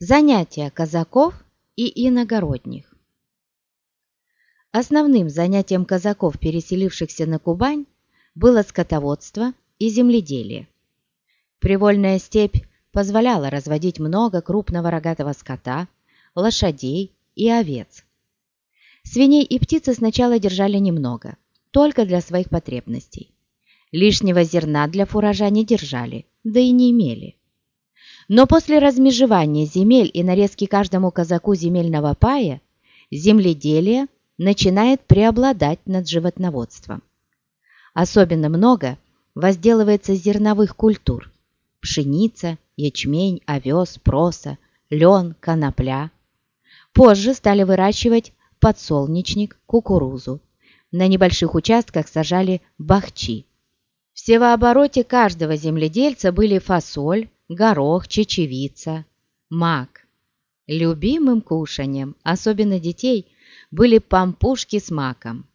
Занятия казаков и иногородних Основным занятием казаков, переселившихся на Кубань, было скотоводство и земледелие. Привольная степь позволяла разводить много крупного рогатого скота, лошадей и овец. Свиней и птицы сначала держали немного, только для своих потребностей. Лишнего зерна для фуража не держали, да и не имели. Но после размежевания земель и нарезки каждому казаку земельного пая, земледелие начинает преобладать над животноводством. Особенно много возделывается зерновых культур – пшеница, ячмень, овес, проса, лен, конопля. Позже стали выращивать подсолнечник, кукурузу. На небольших участках сажали бахчи. В севообороте каждого земледельца были фасоль, горох, чечевица, мак. Любимым кушанием, особенно детей, были пампушки с маком.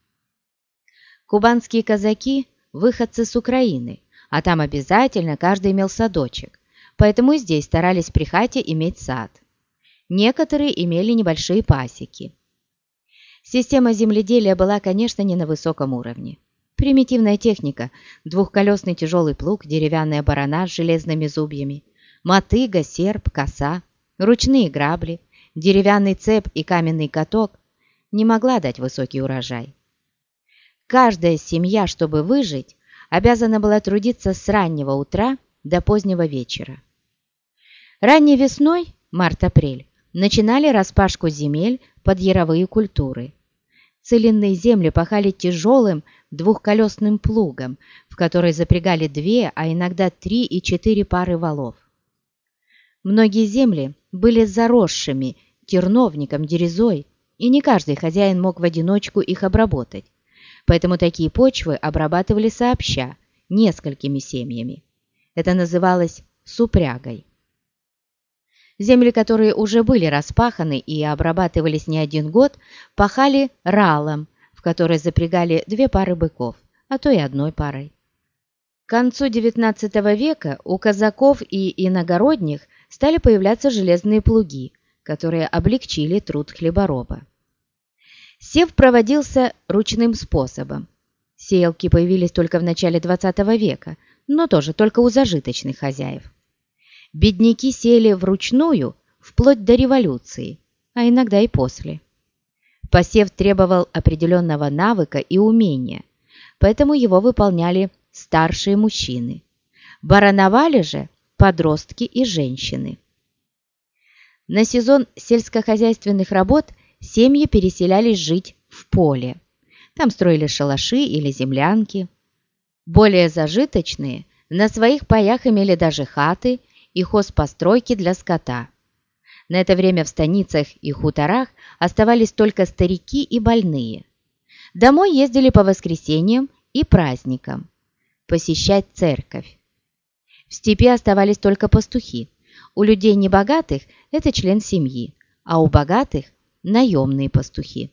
Кубанские казаки – выходцы с Украины, а там обязательно каждый имел садочек, поэтому здесь старались при хате иметь сад. Некоторые имели небольшие пасеки. Система земледелия была, конечно, не на высоком уровне. Примитивная техника, двухколесный тяжелый плуг, деревянная барана с железными зубьями, мотыга, серп, коса, ручные грабли, деревянный цеп и каменный каток не могла дать высокий урожай. Каждая семья, чтобы выжить, обязана была трудиться с раннего утра до позднего вечера. Ранней весной, март-апрель, начинали распашку земель под яровые культуры. Целинные земли пахали тяжелым двухколесным плугом, в который запрягали две, а иногда три и четыре пары валов. Многие земли были заросшими терновником, дерезой, и не каждый хозяин мог в одиночку их обработать, поэтому такие почвы обрабатывали сообща, несколькими семьями. Это называлось супрягой. Земли, которые уже были распаханы и обрабатывались не один год, пахали ралом, в который запрягали две пары быков, а то и одной парой. К концу XIX века у казаков и иногородних стали появляться железные плуги, которые облегчили труд хлебороба. Сев проводился ручным способом. Сеялки появились только в начале XX века, но тоже только у зажиточных хозяев. Бедняки сели вручную вплоть до революции, а иногда и после. Посев требовал определенного навыка и умения, поэтому его выполняли старшие мужчины. Барановали же подростки и женщины. На сезон сельскохозяйственных работ семьи переселялись жить в поле. Там строили шалаши или землянки. Более зажиточные на своих паях имели даже хаты и хозпостройки для скота. На это время в станицах и хуторах оставались только старики и больные. Домой ездили по воскресеньям и праздникам, посещать церковь. В степи оставались только пастухи. У людей небогатых это член семьи, а у богатых – наемные пастухи.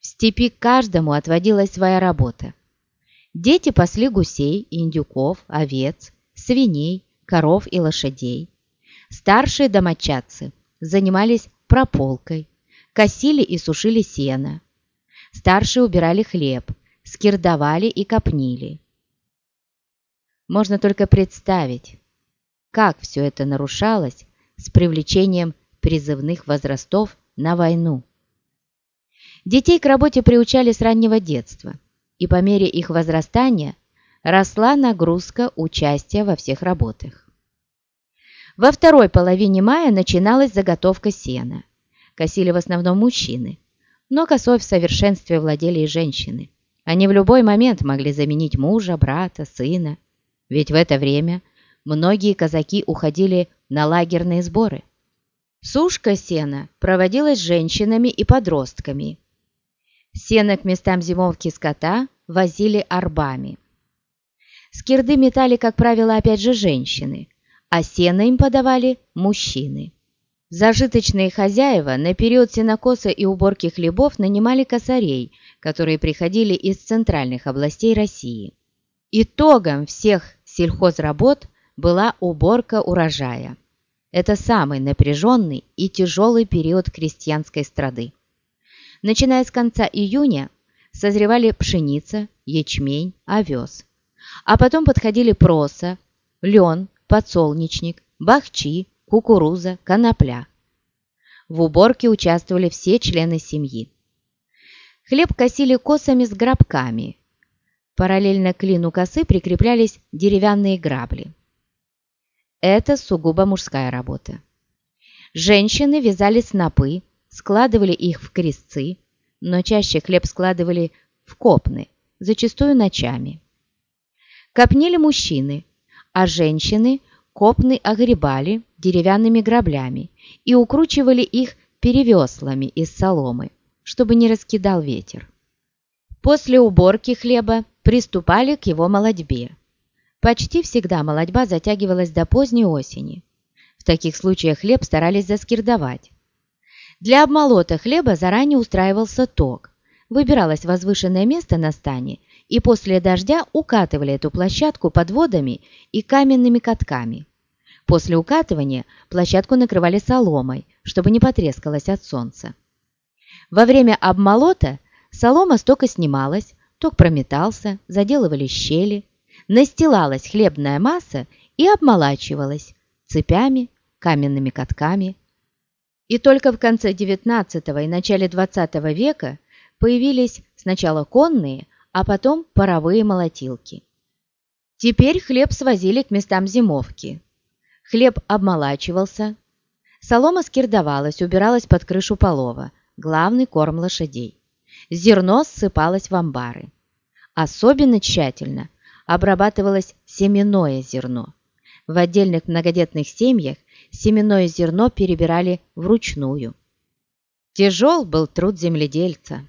В степи каждому отводилась своя работа. Дети пасли гусей, индюков, овец, свиней, коров и лошадей. Старшие домочадцы занимались прополкой, косили и сушили сено. Старшие убирали хлеб, скирдовали и копнили. Можно только представить, как все это нарушалось с привлечением призывных возрастов на войну. Детей к работе приучали с раннего детства, и по мере их возрастания росла нагрузка участия во всех работах. Во второй половине мая начиналась заготовка сена. Косили в основном мужчины, но косой в совершенстве владели и женщины. Они в любой момент могли заменить мужа, брата, сына, ведь в это время многие казаки уходили на лагерные сборы. Сушка сена проводилась женщинами и подростками. Сено к местам зимовки скота возили арбами. Скирды метали, как правило, опять же женщины, а сено им подавали мужчины. Зажиточные хозяева на период сенокоса и уборки хлебов нанимали косарей, которые приходили из центральных областей России. Итогом всех сельхозработ была уборка урожая. Это самый напряженный и тяжелый период крестьянской страды. Начиная с конца июня созревали пшеница, ячмень, овес. А потом подходили проса, лен, подсолнечник, бахчи, кукуруза, конопля. В уборке участвовали все члены семьи. Хлеб косили косами с грабками. Параллельно клину косы прикреплялись деревянные грабли. Это сугубо мужская работа. Женщины вязали снопы, складывали их в крестцы, но чаще хлеб складывали в копны, зачастую ночами. Копнили мужчины, а женщины копны огребали деревянными граблями и укручивали их перевеслами из соломы, чтобы не раскидал ветер. После уборки хлеба приступали к его молодьбе. Почти всегда молодьба затягивалась до поздней осени. В таких случаях хлеб старались заскирдовать. Для обмолота хлеба заранее устраивался ток. Выбиралось возвышенное место на стане, и после дождя укатывали эту площадку подводами и каменными катками. После укатывания площадку накрывали соломой, чтобы не потрескалась от солнца. Во время обмолота солома стока снималась, ток прометался, заделывали щели, настилалась хлебная масса и обмолачивалась цепями, каменными катками. И только в конце XIX и начале XX века появились сначала конные, а потом паровые молотилки. Теперь хлеб свозили к местам зимовки. Хлеб обмолачивался, солома скирдовалась, убиралась под крышу полова, главный корм лошадей. Зерно ссыпалось в амбары. Особенно тщательно обрабатывалось семенное зерно. В отдельных многодетных семьях семенное зерно перебирали вручную. Тяжел был труд земледельца.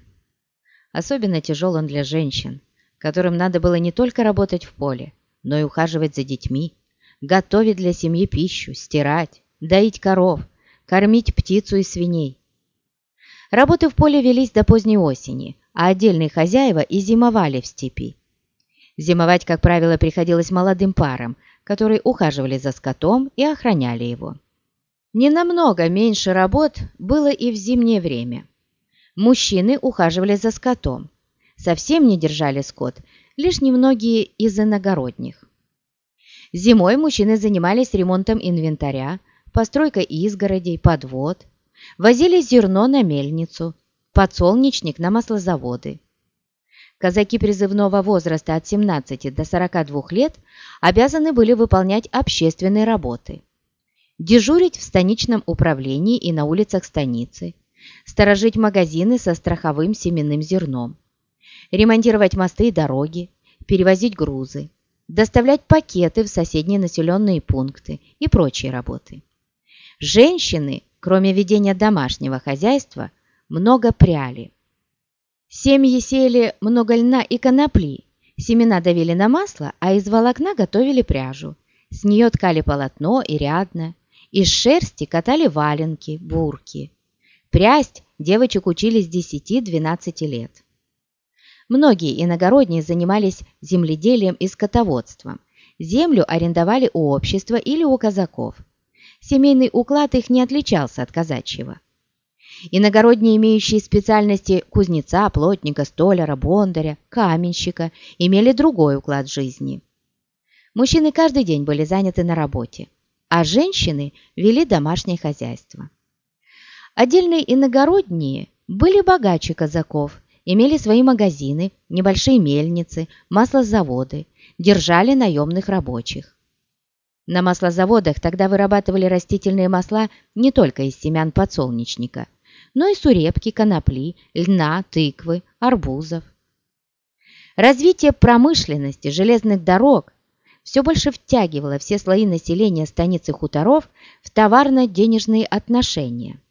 Особенно тяжел он для женщин, которым надо было не только работать в поле, но и ухаживать за детьми, готовить для семьи пищу, стирать, доить коров, кормить птицу и свиней. Работы в поле велись до поздней осени, а отдельные хозяева и зимовали в степи. Зимовать, как правило, приходилось молодым парам, которые ухаживали за скотом и охраняли его. Не намного меньше работ было и в зимнее время. Мужчины ухаживали за скотом. Совсем не держали скот, лишь немногие из иногородних. Зимой мужчины занимались ремонтом инвентаря, постройкой изгородей, подвод, возили зерно на мельницу, подсолнечник на маслозаводы. Казаки призывного возраста от 17 до 42 лет обязаны были выполнять общественные работы. Дежурить в станичном управлении и на улицах станицы, сторожить магазины со страховым семенным зерном, ремонтировать мосты и дороги, перевозить грузы, доставлять пакеты в соседние населенные пункты и прочие работы. Женщины, кроме ведения домашнего хозяйства, много пряли. Семьи сеяли много льна и конопли, семена давили на масло, а из волокна готовили пряжу. С нее ткали полотно и рядно, из шерсти катали валенки, бурки. Прясть девочек учили с 10-12 лет. Многие иногородние занимались земледелием и скотоводством. Землю арендовали у общества или у казаков. Семейный уклад их не отличался от казачьего. Иногородние, имеющие специальности кузнеца, плотника, столяра, бондаря, каменщика, имели другой уклад жизни. Мужчины каждый день были заняты на работе, а женщины вели домашнее хозяйство. Отдельные иногородние были богаче казаков – имели свои магазины, небольшие мельницы, маслозаводы, держали наемных рабочих. На маслозаводах тогда вырабатывали растительные масла не только из семян подсолнечника, но и сурепки, конопли, льна, тыквы, арбузов. Развитие промышленности, железных дорог все больше втягивало все слои населения станицы хуторов в товарно-денежные отношения –